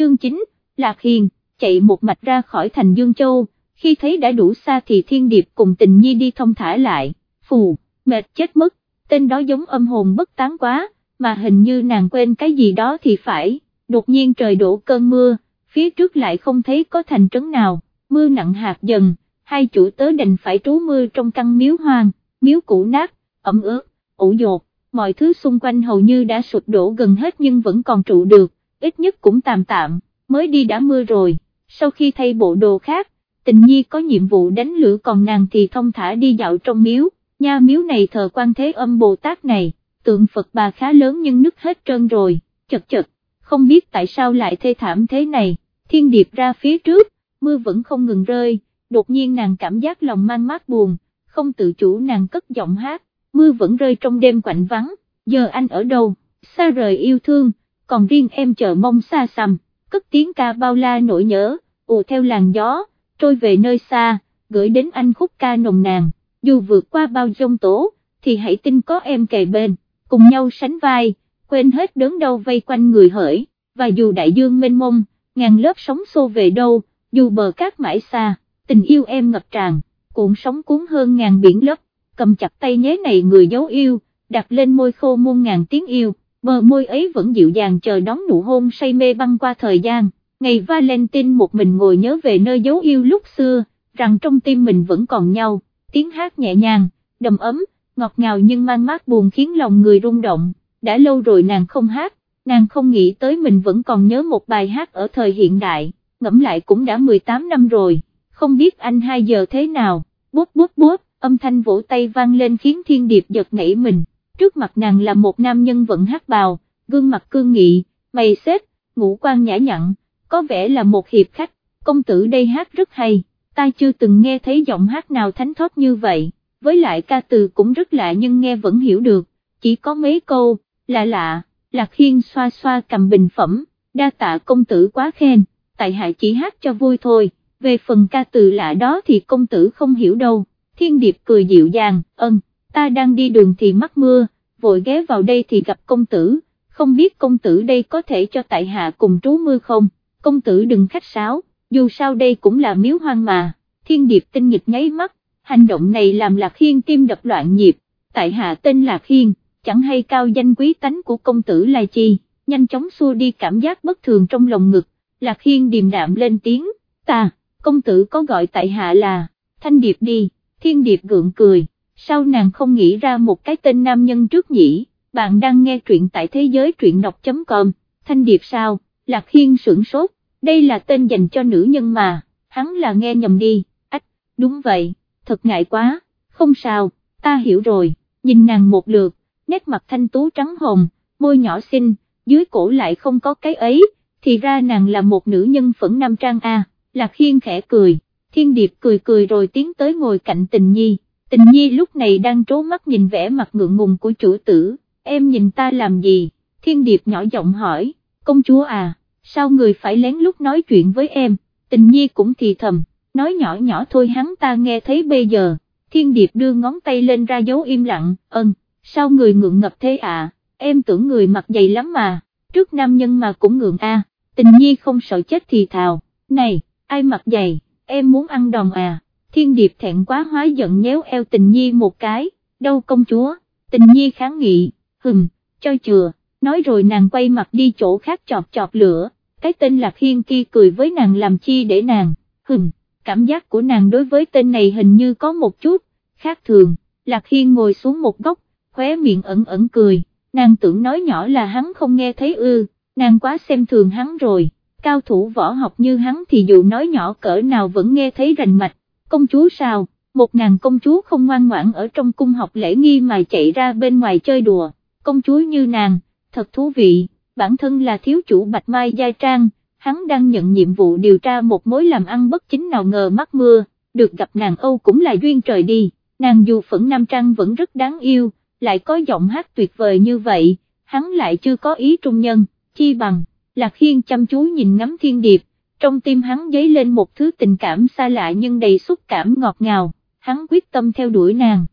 chương 9, Lạc Hiền, chạy một mạch ra khỏi thành Dương Châu, khi thấy đã đủ xa thì Thiên Điệp cùng tình nhi đi thông thả lại, phù, mệt chết mất, tên đó giống âm hồn bất tán quá, mà hình như nàng quên cái gì đó thì phải, đột nhiên trời đổ cơn mưa, phía trước lại không thấy có thành trấn nào, mưa nặng hạt dần, hai chủ tớ đành phải trú mưa trong căn miếu hoang, miếu cũ nát, ẩm ướt, ủ dột, mọi thứ xung quanh hầu như đã sụp đổ gần hết nhưng vẫn còn trụ được, ít nhất cũng tạm tạm, mới đi đã mưa rồi, sau khi thay bộ đồ khác, tình nhi có nhiệm vụ đánh lửa còn nàng thì thông thả đi dạo trong miếu, nha miếu này thờ quan thế âm Bồ Tát này, tượng Phật bà khá lớn nhưng nứt hết trơn rồi, chật chật, không biết tại sao lại thê thảm thế này, thiên điệp ra phía trước, mưa vẫn không ngừng rơi, đột nhiên nàng cảm giác lòng mang mát buồn, không tự chủ nàng cất giọng hát, mưa vẫn rơi trong đêm quạnh vắng, giờ anh ở đâu, xa rời yêu thương, còn riêng em chờ mong xa xăm, cất tiếng ca bao la nỗi nhớ, ù theo làn gió, trôi về nơi xa, gửi đến anh khúc ca nồng nàn, dù vượt qua bao giông tố, thì hãy tin có em kề bên, cùng nhau sánh vai, quên hết đớn đau vây quanh người hỡi, và dù đại dương mênh mông, ngàn lớp sóng xô về đâu, dù bờ cát mãi xa, tình yêu em ngập tràn, cuộn sóng cuốn hơn ngàn biển lấp, cầm chặt tay nhé này người dấu yêu, đặt lên môi khô muôn ngàn tiếng yêu, bờ môi ấy vẫn dịu dàng chờ đón nụ hôn say mê băng qua thời gian, ngày Valentine một mình ngồi nhớ về nơi dấu yêu lúc xưa, rằng trong tim mình vẫn còn nhau, tiếng hát nhẹ nhàng, đầm ấm, ngọt ngào nhưng mang mát buồn khiến lòng người rung động, đã lâu rồi nàng không hát, nàng không nghĩ tới mình vẫn còn nhớ một bài hát ở thời hiện đại, ngẫm lại cũng đã 18 năm rồi, không biết anh hai giờ thế nào, bút bút bút, âm thanh vỗ tay vang lên khiến thiên điệp giật nảy mình, trước mặt nàng là một nam nhân vẫn hát bào, gương mặt cương nghị, mày xếp, ngũ quan nhã nhặn, có vẻ là một hiệp khách, công tử đây hát rất hay, ta chưa từng nghe thấy giọng hát nào thánh thót như vậy, với lại ca từ cũng rất lạ nhưng nghe vẫn hiểu được, chỉ có mấy câu, lạ lạ, lạc khiên xoa xoa cầm bình phẩm, đa tạ công tử quá khen, tại hạ chỉ hát cho vui thôi, về phần ca từ lạ đó thì công tử không hiểu đâu, thiên điệp cười dịu dàng, ân, ta đang đi đường thì mắc mưa, vội ghé vào đây thì gặp công tử, không biết công tử đây có thể cho tại hạ cùng trú mưa không, công tử đừng khách sáo, dù sao đây cũng là miếu hoang mà, thiên điệp tinh nghịch nháy mắt, hành động này làm Lạc Hiên tim đập loạn nhịp, tại hạ tên Lạc Hiên, chẳng hay cao danh quý tánh của công tử là chi, nhanh chóng xua đi cảm giác bất thường trong lòng ngực, Lạc Hiên điềm đạm lên tiếng, ta, công tử có gọi tại hạ là, thanh điệp đi, thiên điệp gượng cười, sao nàng không nghĩ ra một cái tên nam nhân trước nhỉ, bạn đang nghe truyện tại thế giới truyện đọc.com, thanh điệp sao, Lạc Hiên sửng sốt, đây là tên dành cho nữ nhân mà, hắn là nghe nhầm đi, ách, đúng vậy, thật ngại quá, không sao, ta hiểu rồi, nhìn nàng một lượt, nét mặt thanh tú trắng hồng, môi nhỏ xinh, dưới cổ lại không có cái ấy, thì ra nàng là một nữ nhân phẫn nam trang A, Lạc Hiên khẽ cười, thiên điệp cười cười rồi tiến tới ngồi cạnh tình nhi, tình nhi lúc này đang trố mắt nhìn vẻ mặt ngượng ngùng của chủ tử, em nhìn ta làm gì, thiên điệp nhỏ giọng hỏi, công chúa à, sao người phải lén lút nói chuyện với em, tình nhi cũng thì thầm, nói nhỏ nhỏ thôi hắn ta nghe thấy bây giờ, thiên điệp đưa ngón tay lên ra dấu im lặng, ân, sao người ngượng ngập thế à, em tưởng người mặt dày lắm mà, trước nam nhân mà cũng ngượng a. tình nhi không sợ chết thì thào, này, ai mặt dày, em muốn ăn đòn à, thiên điệp thẹn quá hóa giận nhéo eo tình nhi một cái, đâu công chúa, tình nhi kháng nghị, hừm, cho chừa, nói rồi nàng quay mặt đi chỗ khác chọt chọt lửa, cái tên Lạc Hiên kia cười với nàng làm chi để nàng, hừm, cảm giác của nàng đối với tên này hình như có một chút, khác thường, Lạc Hiên ngồi xuống một góc, khóe miệng ẩn ẩn cười, nàng tưởng nói nhỏ là hắn không nghe thấy ư, nàng quá xem thường hắn rồi, cao thủ võ học như hắn thì dù nói nhỏ cỡ nào vẫn nghe thấy rành mạch, công chúa sao, một nàng công chúa không ngoan ngoãn ở trong cung học lễ nghi mà chạy ra bên ngoài chơi đùa, công chúa như nàng, thật thú vị, bản thân là thiếu chủ Bạch Mai Gia Trang, hắn đang nhận nhiệm vụ điều tra một mối làm ăn bất chính nào ngờ mắc mưa, được gặp nàng Âu cũng là duyên trời đi, nàng dù phẫn Nam Trang vẫn rất đáng yêu, lại có giọng hát tuyệt vời như vậy, hắn lại chưa có ý trung nhân, chi bằng, Lạc Hiên chăm chú nhìn ngắm thiên điệp, trong tim hắn dấy lên một thứ tình cảm xa lạ nhưng đầy xúc cảm ngọt ngào, hắn quyết tâm theo đuổi nàng.